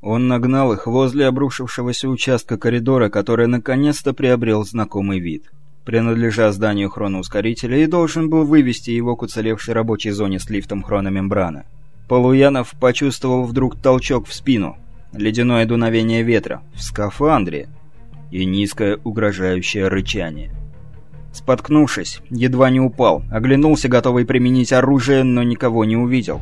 Он нагнал их возле обрушившегося участка коридора, который наконец-то приобрел знакомый вид. Принадлежа зданию хроноускорителя и должен был вывести его к уцелевшей рабочей зоне с лифтом хрономембраны. Полуянов почувствовал вдруг толчок в спину, ледяное дуновение ветра, в скафандре и низкое угрожающее рычание. Споткнувшись, едва не упал, оглянулся, готовый применить оружие, но никого не увидел.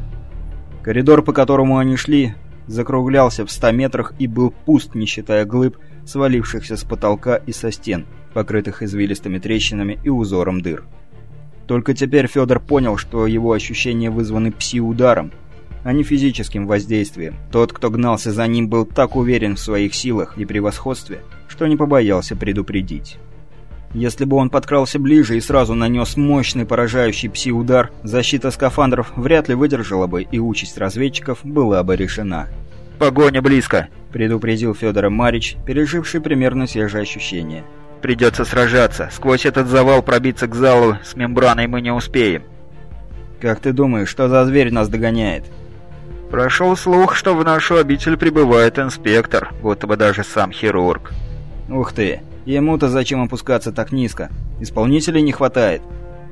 Коридор, по которому они шли, закруглялся в ста метрах и был пуст, не считая глыб, свалившихся с потолка и со стен, покрытых извилистыми трещинами и узором дыр. Только теперь Федор понял, что его ощущения вызваны пси-ударом, а не физическим воздействием. Тот, кто гнался за ним, был так уверен в своих силах и превосходстве, что не побоялся предупредить. Если бы он подкрался ближе и сразу нанес мощный поражающий пси-удар, защита скафандров вряд ли выдержала бы, и участь разведчиков была бы решена. «Погоня близко!» – предупредил Федора Марич, переживший примерно те же ощущения. «Придется сражаться. Сквозь этот завал пробиться к залу с мембраной мы не успеем». «Как ты думаешь, что за зверь нас догоняет?» «Прошел слух, что в нашу обитель прибывает инспектор, будто бы даже сам хирург». «Ух ты! Ему-то зачем опускаться так низко? Исполнителей не хватает».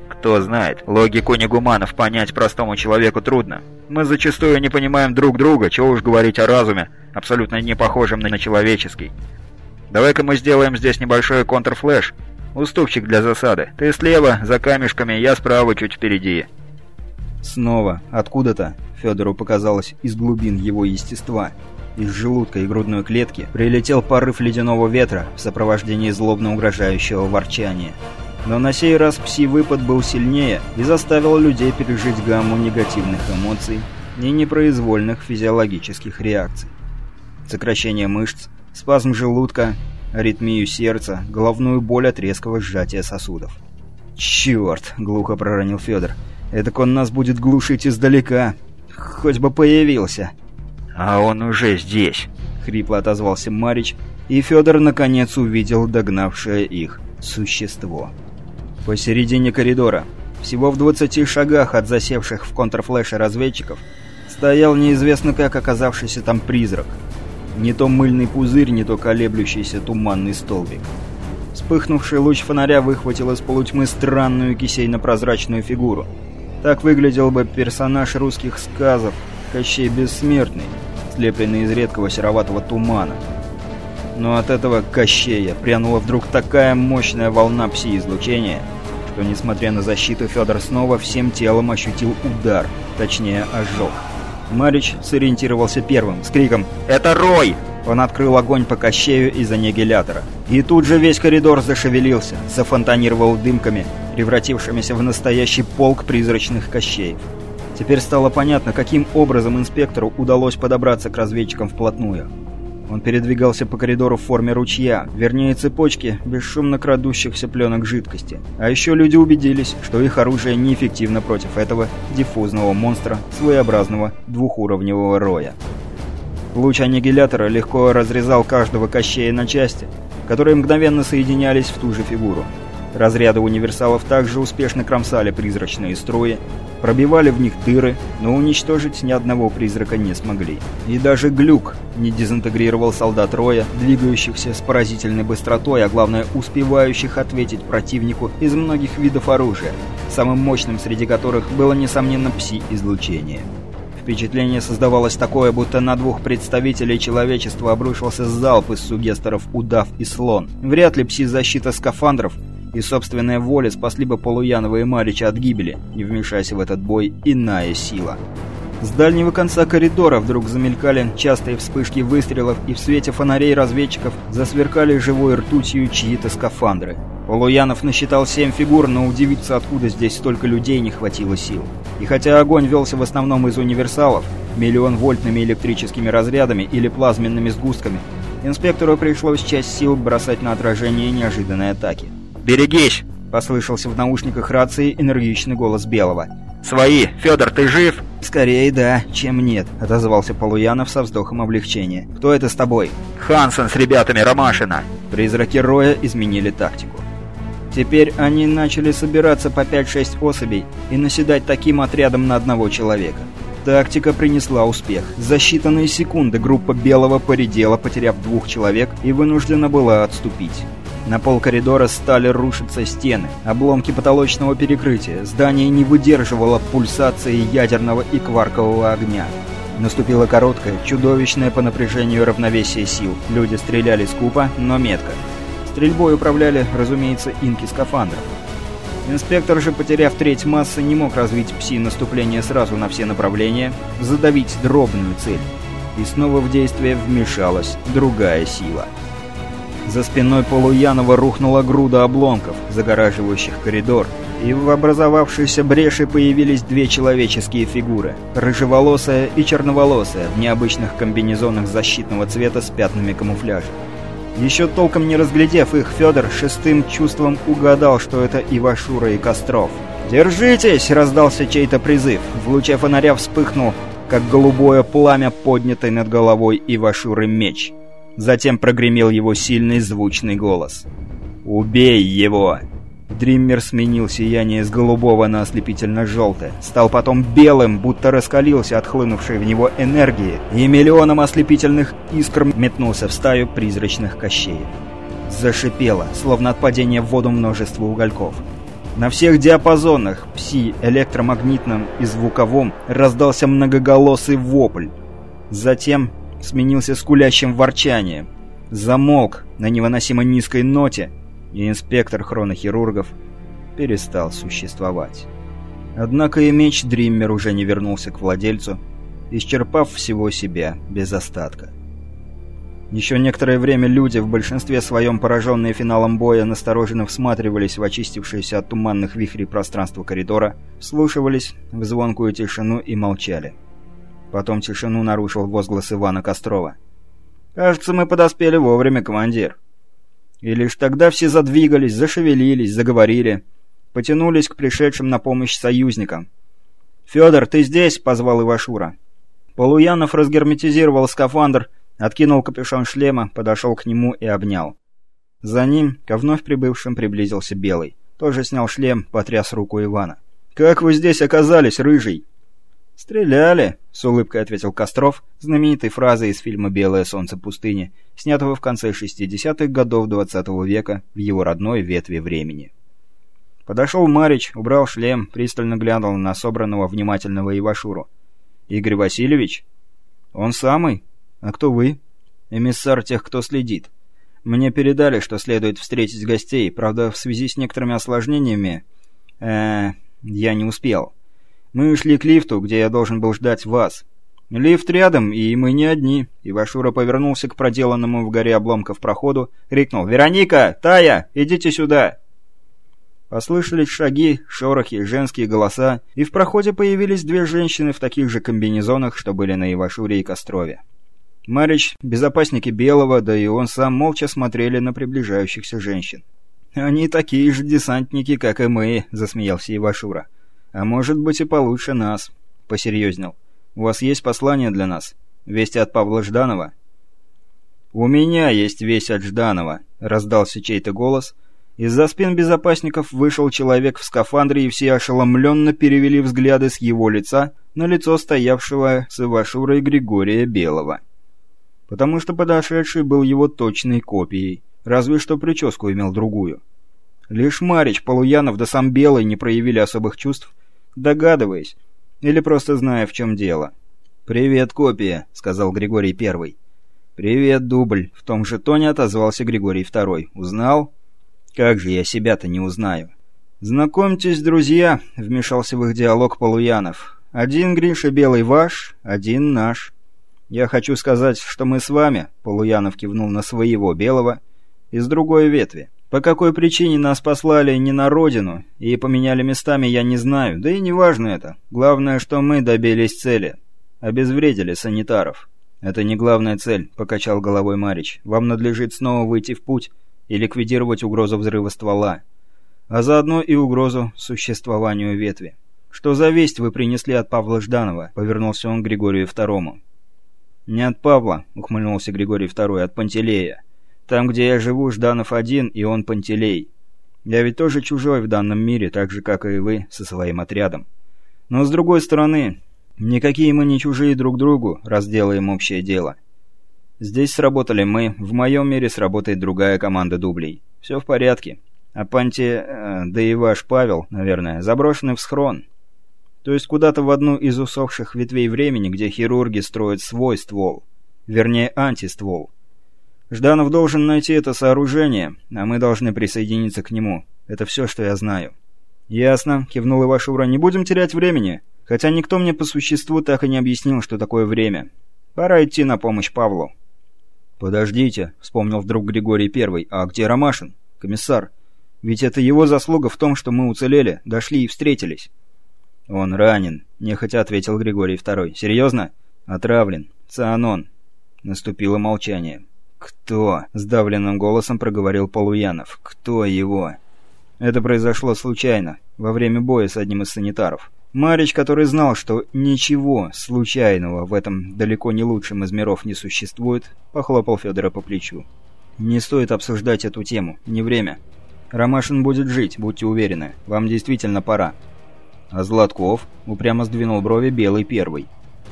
Кто знает, логику негуманов понять простому человеку трудно. Мы зачастую не понимаем друг друга, чего уж говорить о разуме, абсолютно не похожем на человеческий. Давай-ка мы сделаем здесь небольшой контрфлэш. Уступчик для засады. Ты слева, за камешками, я справа, чуть впереди. Снова, откуда-то, Федору показалось из глубин его естества, из желудка и грудной клетки прилетел порыв ледяного ветра в сопровождении злобно угрожающего ворчания. Но на сей раз пси-выпад был сильнее и заставил людей пережить гамму негативных эмоций и непроизвольных физиологических реакций. Сокращение мышц, спазм желудка, аритмию сердца, головную боль от резкого сжатия сосудов. «Черт!» — глухо проронил Федор. «Эдак он нас будет глушить издалека. Хоть бы появился!» «А он уже здесь!» — хрипло отозвался Марич, и Федор наконец увидел догнавшее их существо. Посередине коридора, всего в 20 шагах от засевших в контрфлеше разведчиков, стоял неизвестно как оказавшийся там призрак. Не то мыльный пузырь, не то колеблющийся туманный столбик. Вспыхнувший луч фонаря выхватил из полутьмы странную кисейно-прозрачную фигуру. Так выглядел бы персонаж русских сказов Кощей Бессмертный, слепленный из редкого сероватого тумана. Но от этого Кощея прянула вдруг такая мощная волна пси-излучения, что, несмотря на защиту, Федор снова всем телом ощутил удар, точнее ожог. Марич сориентировался первым, с криком «Это Рой!» Он открыл огонь по Кощею из аннигилятора. И тут же весь коридор зашевелился, зафонтанировал дымками, превратившимися в настоящий полк призрачных Кощеев. Теперь стало понятно, каким образом инспектору удалось подобраться к разведчикам вплотную. Он передвигался по коридору в форме ручья, вернее цепочки бесшумно крадущихся пленок жидкости. А еще люди убедились, что их оружие неэффективно против этого диффузного монстра, своеобразного двухуровневого роя. Луч аннигилятора легко разрезал каждого кощея на части, которые мгновенно соединялись в ту же фигуру. Разряды универсалов также успешно кромсали призрачные струи, пробивали в них дыры, но уничтожить ни одного призрака не смогли. И даже глюк не дезинтегрировал солдат Роя, двигающихся с поразительной быстротой, а главное успевающих ответить противнику из многих видов оружия, самым мощным среди которых было несомненно пси-излучение. Впечатление создавалось такое, будто на двух представителей человечества обрушился залп из сугестеров удав и слон. Вряд ли пси-защита скафандров и собственная воля спасли бы Полуянова и Марича от гибели, не вмешайся в этот бой иная сила. С дальнего конца коридора вдруг замелькали частые вспышки выстрелов, и в свете фонарей разведчиков засверкали живой ртутью чьи-то скафандры. Полуянов насчитал семь фигур, но удивиться, откуда здесь столько людей, не хватило сил. И хотя огонь велся в основном из универсалов, миллион вольтными электрическими разрядами или плазменными сгустками, инспектору пришлось часть сил бросать на отражение неожиданной атаки. «Берегись!» — послышался в наушниках рации энергичный голос Белого. «Свои! Федор, ты жив?» «Скорее да, чем нет», — отозвался Полуянов со вздохом облегчения. «Кто это с тобой?» «Хансен с ребятами Ромашина!» Призраки Роя изменили тактику. Теперь они начали собираться по 5-6 особей и наседать таким отрядом на одного человека. Тактика принесла успех. За считанные секунды группа Белого поредела, потеряв двух человек, и вынуждена была отступить. На пол коридора стали рушиться стены, обломки потолочного перекрытия. Здание не выдерживало пульсации ядерного и кваркового огня. Наступила короткая, чудовищная по напряжению равновесие сил. Люди стреляли скупо, но метко. Стрельбой управляли, разумеется, инки скафандров. Инспектор же, потеряв треть массы, не мог развить пси-наступление сразу на все направления, задавить дробную цель. И снова в действие вмешалась другая сила. За спиной Полуянова рухнула груда обломков, загораживающих коридор, и в образовавшейся бреши появились две человеческие фигуры – рыжеволосая и черноволосая в необычных комбинезонах защитного цвета с пятнами камуфляжа. Еще толком не разглядев их, Федор шестым чувством угадал, что это Ивашура и Костров. «Держитесь!» — раздался чей-то призыв. В луче фонаря вспыхнул, как голубое пламя, поднятый над головой Ивашуры меч. Затем прогремел его сильный звучный голос. «Убей его!» Дриммер сменил сияние с голубого на ослепительно-желтое, стал потом белым, будто раскалился от хлынувшей в него энергии, и миллионом ослепительных искр метнулся в стаю призрачных кощеев. Зашипело, словно от падения в воду множество угольков. На всех диапазонах, пси, электромагнитном и звуковом, раздался многоголосый вопль. Затем сменился скулящим ворчанием. Замолк на невыносимо низкой ноте, и инспектор хронохирургов перестал существовать. Однако и меч Дриммер уже не вернулся к владельцу, исчерпав всего себя без остатка. Еще некоторое время люди, в большинстве своем пораженные финалом боя, настороженно всматривались в очистившееся от туманных вихрей пространство коридора, вслушивались в звонкую тишину и молчали. Потом тишину нарушил возглас Ивана Кострова. «Кажется, мы подоспели вовремя, командир». И лишь тогда все задвигались, зашевелились, заговорили, потянулись к пришедшим на помощь союзникам. «Федор, ты здесь?» — позвал Ивашура. Полуянов разгерметизировал скафандр, откинул капюшон шлема, подошел к нему и обнял. За ним, ко вновь прибывшим, приблизился Белый. Тоже снял шлем, потряс руку Ивана. «Как вы здесь оказались, Рыжий?» «Стреляли», — с улыбкой ответил Костров, знаменитой фразой из фильма «Белое солнце пустыни», снятого в конце 60-х годов XX -го века в его родной ветви времени. Подошел Марич, убрал шлем, пристально глянул на собранного внимательного Ивашуру. «Игорь Васильевич?» «Он самый? А кто вы?» «Эмиссар тех, кто следит. Мне передали, что следует встретить гостей, правда, в связи с некоторыми осложнениями... э я не успел». Мы шли к лифту, где я должен был ждать вас. Лифт рядом, и мы не одни. Ивашура повернулся к проделанному в горе обломков проходу, крикнул «Вероника! Тая! Идите сюда!» Послышались шаги, шорохи, женские голоса, и в проходе появились две женщины в таких же комбинезонах, что были на Ивашуре и Кострове. Марич, безопасники Белого, да и он сам молча смотрели на приближающихся женщин. «Они такие же десантники, как и мы», — засмеялся Ивашура. «А может быть и получше нас», — посерьезнел. «У вас есть послание для нас? Вести от Павла Жданова?» «У меня есть весть от Жданова», — раздался чей-то голос. Из-за спин безопасников вышел человек в скафандре, и все ошеломленно перевели взгляды с его лица на лицо стоявшего с Ивашурой Григория Белого. Потому что подошедший был его точной копией, разве что прическу имел другую. Лишь Марич, Полуянов да сам Белый не проявили особых чувств догадываясь, или просто зная, в чем дело. «Привет, копия», — сказал Григорий Первый. «Привет, дубль», — в том же тоне отозвался Григорий Второй. «Узнал?» «Как же я себя-то не узнаю?» «Знакомьтесь, друзья», — вмешался в их диалог Полуянов. «Один Гриша Белый ваш, один наш. Я хочу сказать, что мы с вами», — Полуянов кивнул на своего Белого, — «из другой ветви. По какой причине нас послали не на родину и поменяли местами, я не знаю, да и не важно это. Главное, что мы добились цели. Обезвредили санитаров. Это не главная цель, покачал головой Марич. Вам надлежит снова выйти в путь и ликвидировать угрозу взрыва ствола, а заодно и угрозу существованию ветви. Что за весть вы принесли от Павла Жданова? повернулся он к Григорию Второму. Не от Павла, ухмыльнулся Григорий Второй, от Пантелея. Там, где я живу, Жданов один, и он Пантелей. Я ведь тоже чужой в данном мире, так же, как и вы со своим отрядом. Но с другой стороны, Никакие мы не чужие друг другу, раз делаем общее дело. Здесь сработали мы, в моем мире сработает другая команда дублей. Все в порядке. А Панти, э, да и ваш Павел, наверное, заброшены в схрон. То есть куда-то в одну из усохших ветвей времени, где хирурги строят свой ствол. Вернее, антиствол. Жданов должен найти это сооружение, а мы должны присоединиться к нему. Это все, что я знаю. «Ясно», — кивнул Ивашура, — «не будем терять времени. Хотя никто мне по существу так и не объяснил, что такое время. Пора идти на помощь Павлу». «Подождите», — вспомнил вдруг Григорий Первый, — «а где Ромашин? Комиссар? Ведь это его заслуга в том, что мы уцелели, дошли и встретились». «Он ранен», — нехотя ответил Григорий Второй. «Серьезно?» «Отравлен. Цианон». Наступило молчание. «Кто?» — сдавленным голосом проговорил Полуянов. «Кто его?» Это произошло случайно, во время боя с одним из санитаров. Марич, который знал, что ничего случайного в этом далеко не лучшем из миров не существует, похлопал Федора по плечу. «Не стоит обсуждать эту тему, не время. Ромашин будет жить, будьте уверены. Вам действительно пора». А Златков упрямо сдвинул брови белый первый.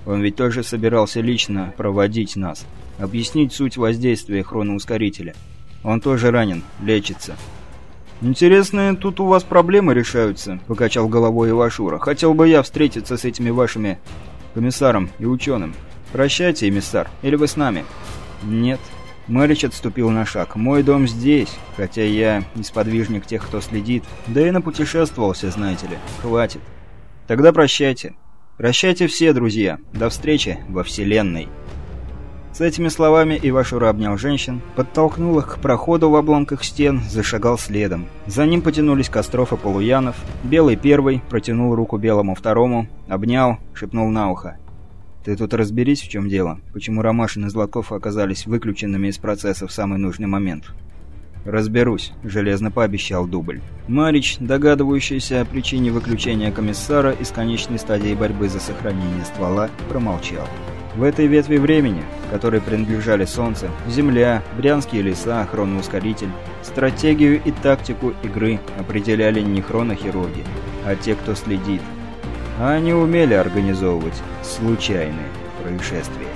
Он ведь тоже собирался лично проводить нас, объяснить суть воздействия хроноускорителя. Он тоже ранен, лечится. «Интересные тут у вас проблемы решаются», — покачал головой Ивашура. «Хотел бы я встретиться с этими вашими комиссаром и ученым. Прощайте, эмиссар, или вы с нами?» «Нет». Мэрич отступил на шаг. «Мой дом здесь, хотя я не сподвижник тех, кто следит. Да и напутешествовался, знаете ли. Хватит. Тогда прощайте. Прощайте все, друзья. До встречи во Вселенной». С этими словами Ивашура обнял женщин, подтолкнул их к проходу в обломках стен, зашагал следом. За ним потянулись Костров и Полуянов. Белый первый протянул руку Белому второму, обнял, шепнул на ухо. «Ты тут разберись, в чем дело. Почему Ромашин и Златков оказались выключенными из процесса в самый нужный момент?» «Разберусь», — железно пообещал Дубль. Марич, догадывающийся о причине выключения комиссара из конечной стадии борьбы за сохранение ствола, промолчал. В этой ветви времени, которой принадлежали Солнце, Земля, Брянские леса, хроноускоритель, стратегию и тактику игры определяли не хронохирурги, а те, кто следит. А они умели организовывать случайные происшествия.